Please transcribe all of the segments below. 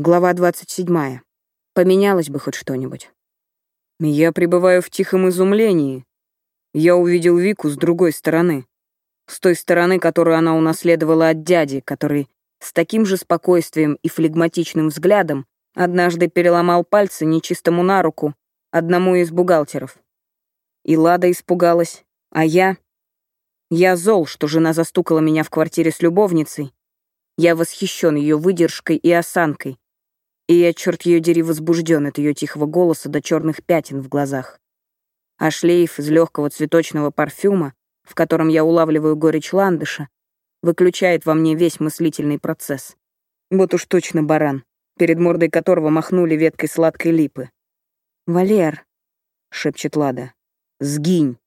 Глава 27. Поменялось бы хоть что-нибудь. Я пребываю в тихом изумлении. Я увидел Вику с другой стороны. С той стороны, которую она унаследовала от дяди, который с таким же спокойствием и флегматичным взглядом однажды переломал пальцы нечистому на руку одному из бухгалтеров. И Лада испугалась, а я... Я зол, что жена застукала меня в квартире с любовницей. Я восхищен ее выдержкой и осанкой, и я, черт ее дери, возбужден от ее тихого голоса до черных пятен в глазах. А шлейф из легкого цветочного парфюма, в котором я улавливаю горечь ландыша, выключает во мне весь мыслительный процесс. Вот уж точно баран, перед мордой которого махнули веткой сладкой липы. «Валер», — шепчет Лада, — «сгинь».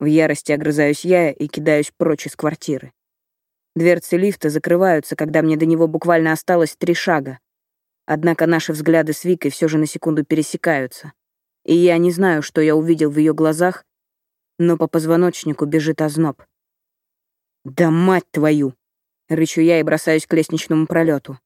В ярости огрызаюсь я и кидаюсь прочь из квартиры. Дверцы лифта закрываются, когда мне до него буквально осталось три шага. Однако наши взгляды с Викой все же на секунду пересекаются. И я не знаю, что я увидел в ее глазах, но по позвоночнику бежит озноб. «Да мать твою!» — рычу я и бросаюсь к лестничному пролету.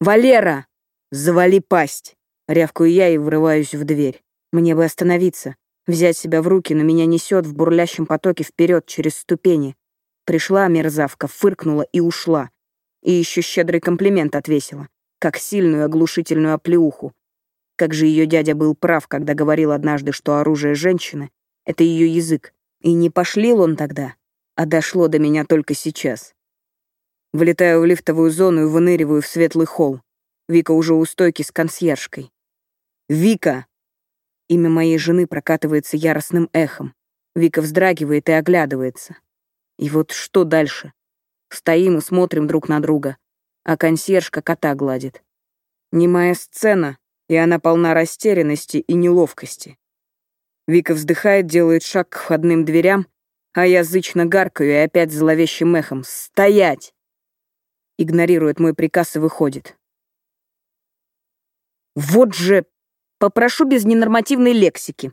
«Валера! Завали пасть!» — рявкаю я и врываюсь в дверь. Мне бы остановиться, взять себя в руки, но меня несет в бурлящем потоке вперед через ступени. Пришла мерзавка, фыркнула и ушла. И еще щедрый комплимент отвесила как сильную оглушительную оплеуху. Как же ее дядя был прав, когда говорил однажды, что оружие женщины — это ее язык. И не пошлил он тогда, а дошло до меня только сейчас. Влетаю в лифтовую зону и выныриваю в светлый холл. Вика уже у стойки с консьержкой. «Вика!» Имя моей жены прокатывается яростным эхом. Вика вздрагивает и оглядывается. И вот что дальше? Стоим и смотрим друг на друга а консьержка кота гладит. Немая сцена, и она полна растерянности и неловкости. Вика вздыхает, делает шаг к входным дверям, а я зычно гаркаю и опять зловещим эхом «Стоять!» Игнорирует мой приказ и выходит. «Вот же! Попрошу без ненормативной лексики!»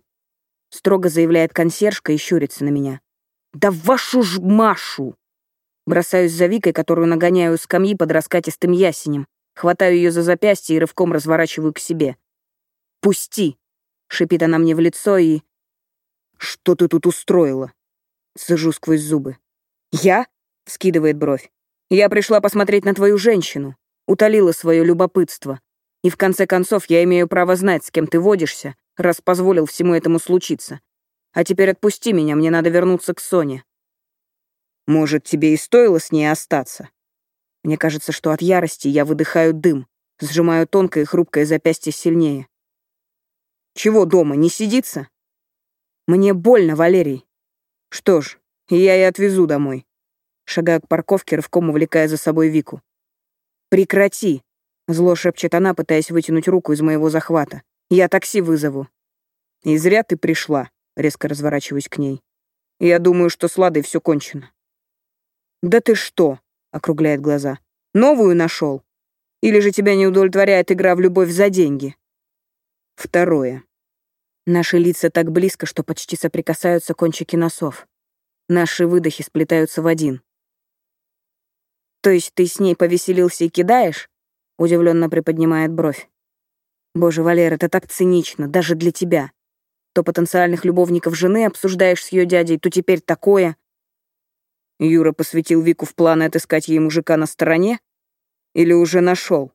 Строго заявляет консьержка и щурится на меня. «Да вашу ж Машу!» Бросаюсь за Викой, которую нагоняю с скамьи под раскатистым ясенем. Хватаю ее за запястье и рывком разворачиваю к себе. «Пусти!» — шипит она мне в лицо и... «Что ты тут устроила?» Сажу сквозь зубы. «Я?» — скидывает бровь. «Я пришла посмотреть на твою женщину. Утолила свое любопытство. И в конце концов я имею право знать, с кем ты водишься, раз позволил всему этому случиться. А теперь отпусти меня, мне надо вернуться к Соне. Может, тебе и стоило с ней остаться? Мне кажется, что от ярости я выдыхаю дым, сжимаю тонкое и хрупкое запястье сильнее. Чего дома, не сидится? Мне больно, Валерий. Что ж, я и отвезу домой. Шагаю к парковке, рывком увлекая за собой Вику. «Прекрати!» — зло шепчет она, пытаясь вытянуть руку из моего захвата. «Я такси вызову». «И зря ты пришла», — резко разворачиваюсь к ней. «Я думаю, что с Ладой все кончено». «Да ты что?» — округляет глаза. «Новую нашел? Или же тебя не удовлетворяет игра в любовь за деньги?» Второе. Наши лица так близко, что почти соприкасаются кончики носов. Наши выдохи сплетаются в один. «То есть ты с ней повеселился и кидаешь?» — удивленно приподнимает бровь. «Боже, Валер, это так цинично, даже для тебя. То потенциальных любовников жены обсуждаешь с ее дядей, то теперь такое. Юра посвятил Вику в планы отыскать ей мужика на стороне? Или уже нашел?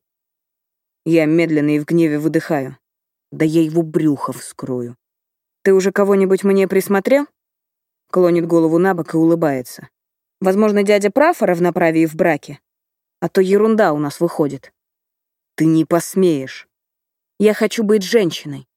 Я медленно и в гневе выдыхаю. Да я его брюхо вскрою. Ты уже кого-нибудь мне присмотрел? Клонит голову на бок и улыбается. Возможно, дядя прав о равноправии в браке. А то ерунда у нас выходит. Ты не посмеешь. Я хочу быть женщиной.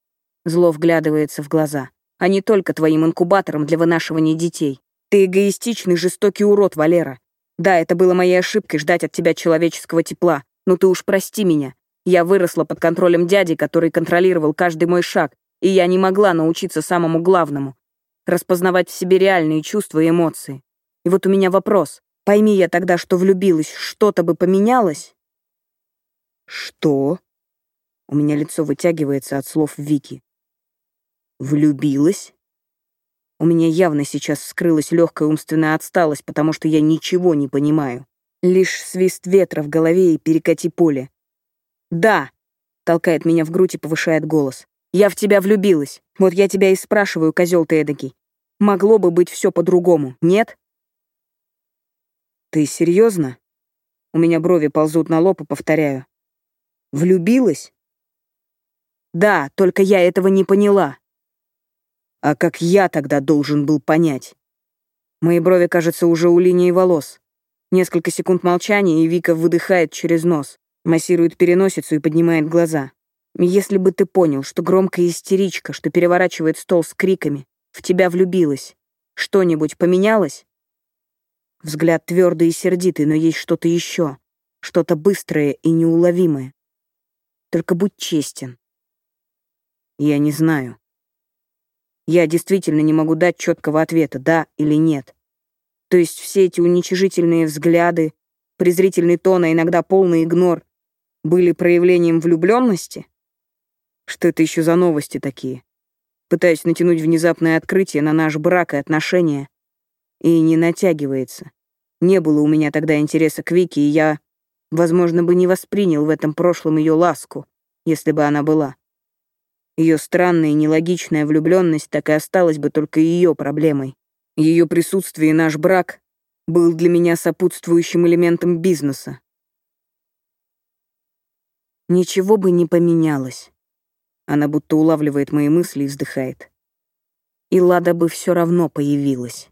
Зло вглядывается в глаза, а не только твоим инкубатором для вынашивания детей. Ты эгоистичный, жестокий урод, Валера. Да, это было моей ошибкой ждать от тебя человеческого тепла, но ты уж прости меня. Я выросла под контролем дяди, который контролировал каждый мой шаг, и я не могла научиться самому главному — распознавать в себе реальные чувства и эмоции. И вот у меня вопрос. Пойми я тогда, что влюбилась, что-то бы поменялось? Что? У меня лицо вытягивается от слов Вики. Влюбилась? У меня явно сейчас скрылась легкая умственная отсталость, потому что я ничего не понимаю. Лишь свист ветра в голове и перекати поле. «Да», — толкает меня в грудь и повышает голос. «Я в тебя влюбилась. Вот я тебя и спрашиваю, козел ты эдакий. Могло бы быть все по-другому, нет?» «Ты серьезно? У меня брови ползут на лоб и повторяю. «Влюбилась?» «Да, только я этого не поняла». «А как я тогда должен был понять?» Мои брови, кажется, уже у линии волос. Несколько секунд молчания, и Вика выдыхает через нос, массирует переносицу и поднимает глаза. «Если бы ты понял, что громкая истеричка, что переворачивает стол с криками, в тебя влюбилась, что-нибудь поменялось?» Взгляд твердый и сердитый, но есть что-то еще, что-то быстрое и неуловимое. Только будь честен. Я не знаю. Я действительно не могу дать четкого ответа, да или нет. То есть все эти уничижительные взгляды, презрительный тон, а иногда полный игнор были проявлением влюбленности? Что это еще за новости такие? Пытаюсь натянуть внезапное открытие на наш брак и отношения, и не натягивается. Не было у меня тогда интереса к Вике, и я, возможно, бы не воспринял в этом прошлом ее ласку, если бы она была. Ее странная и нелогичная влюбленность так и осталась бы только ее проблемой. Ее присутствие и наш брак был для меня сопутствующим элементом бизнеса. Ничего бы не поменялось. Она будто улавливает мои мысли и вздыхает. И Лада бы все равно появилась.